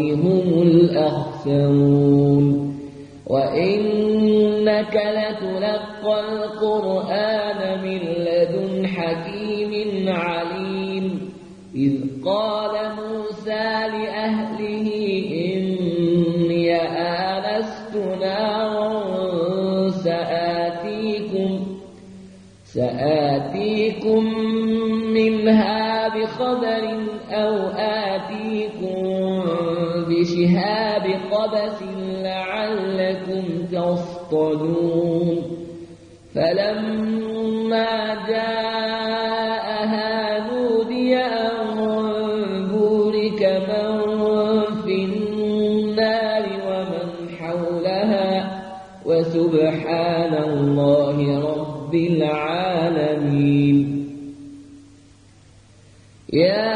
هم الأخسرون وإنك لتلقى القرآن من لدن حكيم عليم إذ قال موسى لأهله إني آنست نارا سآتيكم سآتيكم منها بخبر أو آتيكم بشهاب قبس لعلكم تصطلون فلما جاءها نودي أن بورك من في النار ومن حولها وسبحان الله رب العالمين. يا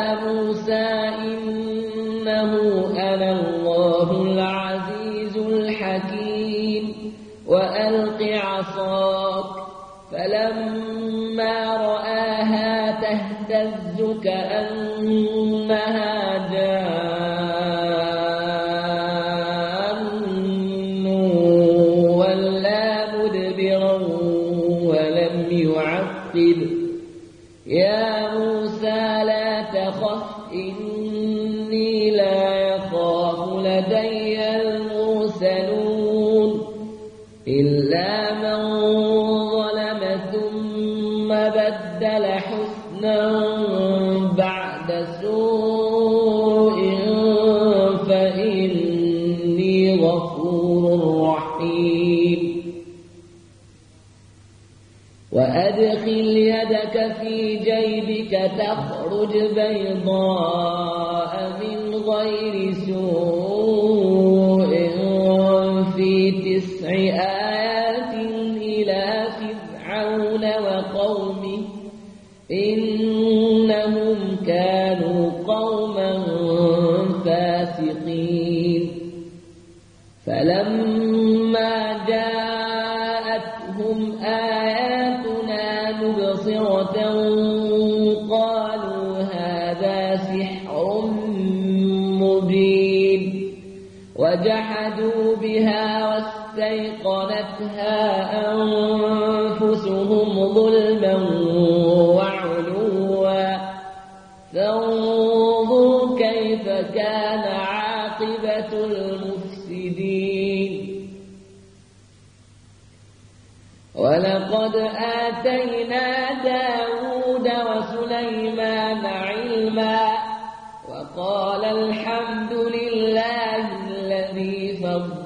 تهتز كأنها تخرج سحر مبين. وجحدوا بها واستيقنتها أنفسهم ظلما وعلوا. فانظر كيف كان عاقبة المفسدين. ولقد آتينا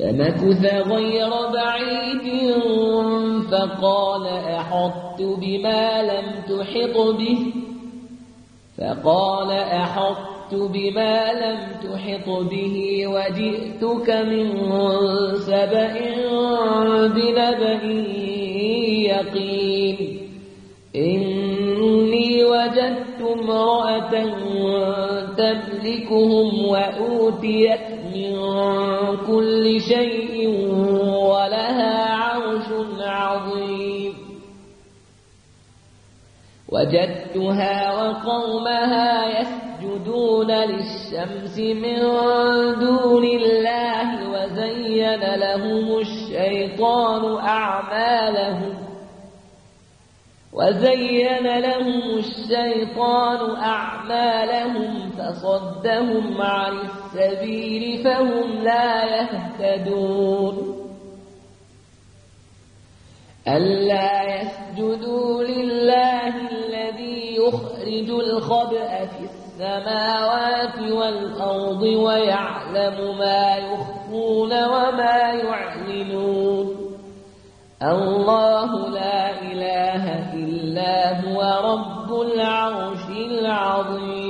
فمكث غير بعيد فقال أحطت بما لم تحط به فقال أحطت بما لم تحط به وجئتك من سبأ بنبأ يقين إني وجدت امرأة تملكهم وأوتيت كل شيء ولها عرش عظيم. وجدتها وقومها يسجدون للشمس من دون الله وزين لهم الشيطان أعمالهم. وزين لهم الشيطان أعمالهم فصدهم عن السبيل فهم لا يهتدون. ألا يسجدوا لله الذي يخرج الخبأ في السماوات والأرض ويعلم ما يخفون وما يعلنون. الله لا إله إلا هو رب العرش العظيم.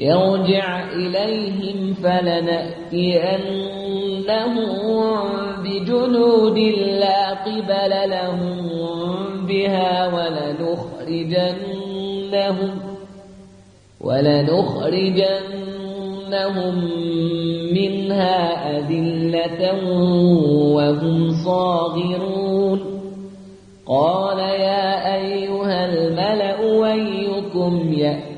يرجع إليهم فلنأتينهم بجنود لا قبل لهم بها ولنخرجنهم ولنخرجنهم منها أذلة وهم صاغرون. قال يا أيها الملأ ويكم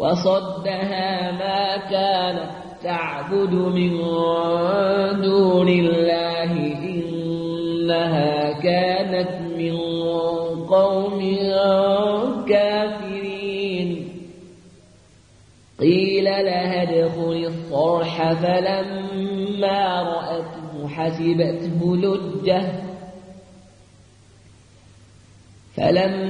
وصدها ما كانت تعبد من دون الله إنها كانت من قوم كافرين. قيل لها ادخل الصرح فلما رأته حسبته لجة. فلما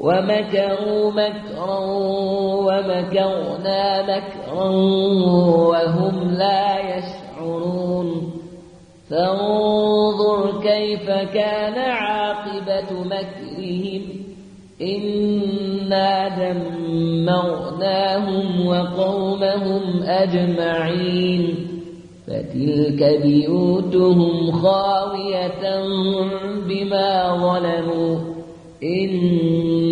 ومكروا مكرا ومكرنا مكرا وهم لا يشعرون. فانظر كيف كان عاقبة مكرهم. إنا دمرناهم وقومهم أجمعين. فتلك بيوتهم خاوية بما ظلموا.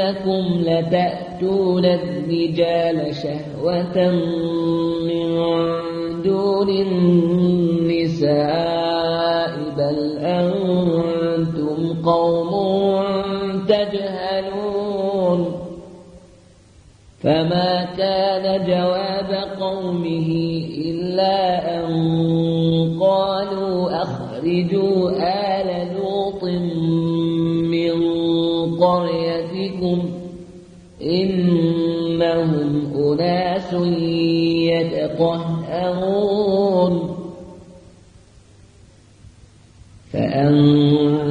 أئنكم لتأتون الرجال شهوة من دون النساء بل أنتم قوم تجهلون. فما كان جواب قومه إلا أن قالوا أخرجوا آل قريتكم إنهم أناس يتطهرون. فأنجيناه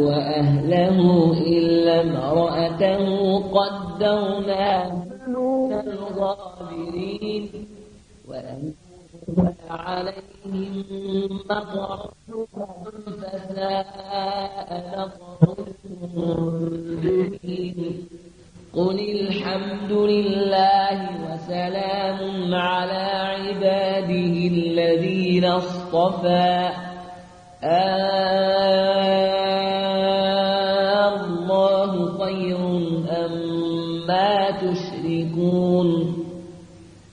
وأهله إلا امرأته قدرناه من الغابرين. وأنزل عليهم مطر فساء نطر قل الحمد لله وسلام على عباده الذين اصطفى الله خير أما تشركون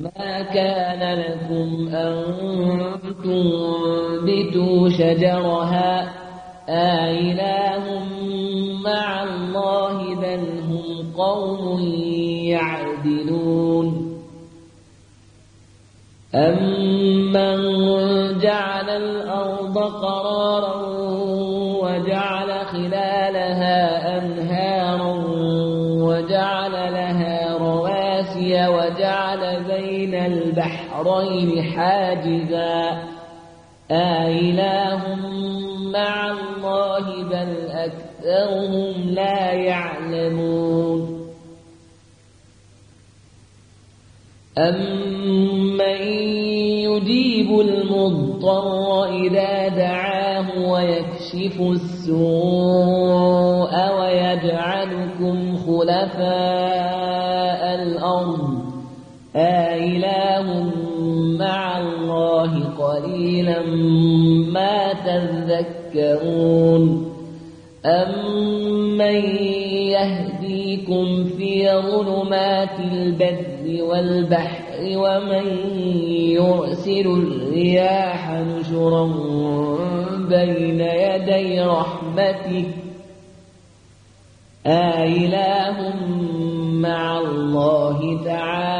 ما كان لكم أن تنبتوا شجرها. آإله مع الله بل هم قوم يعدلون. أمن جعل الأرض قرارا وجعل بين البحرين حاجزا. آإله مع الله بل أكثرهم لا يعلمون. أمن يجيب المضطر إذا دعاه ويكشف السوء ويجعلكم خلفاء الأرض آإله مع الله قليلا ما تذكرون أمن يهديكم في ظلمات البر والبحر ومن يرسل الرياح نشرا بين يدي رحمته آإله مع الله تعالى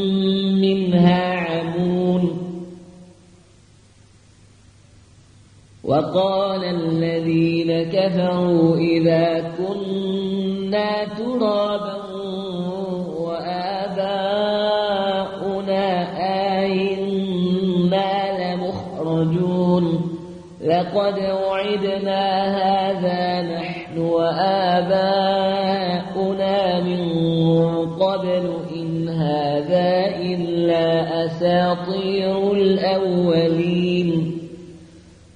وقال الذين كفروا إذا كنا ترابا وآباؤنا آئنا لمخرجون لقد وعدنا هذا نحن وآباؤنا من قبل إن هذا إلا أساطير الأولين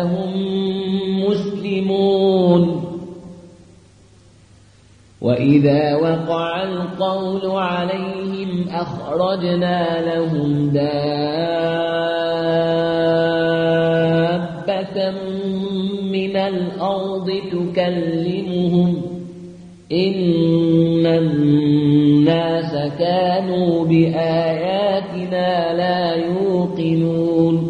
فهم مسلمون. وإذا وقع القول عليهم أخرجنا لهم دابة من الأرض تكلمهم. إن الناس كانوا بآياتنا لا يوقنون.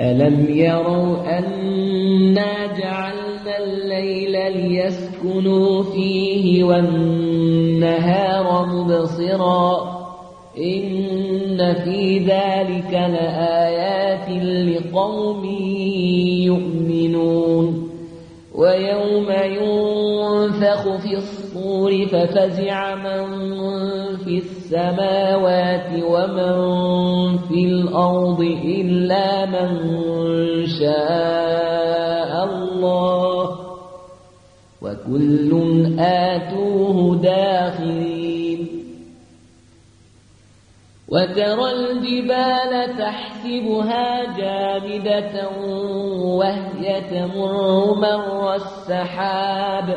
ألم يروا أنا جعلنا الليل ليسكنوا فيه والنهار مبصرا إن في ذلك لآيات لقوم يؤمنون ويوم ينفخ في الصور ففزع من في السماوات ومن في الأرض إلا من شاء الله وكل آتوه داخلين وترى الجبال تحسبها جامدة وهي تمر مر السحاب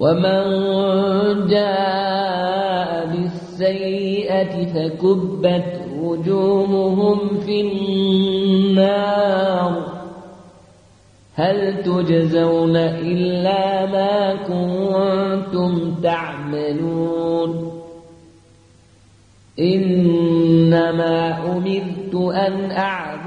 ومن جاء بالسيئة فكبت وجوههم في النار هل تجزون إلا ما كنتم تعملون إنما أمرت أن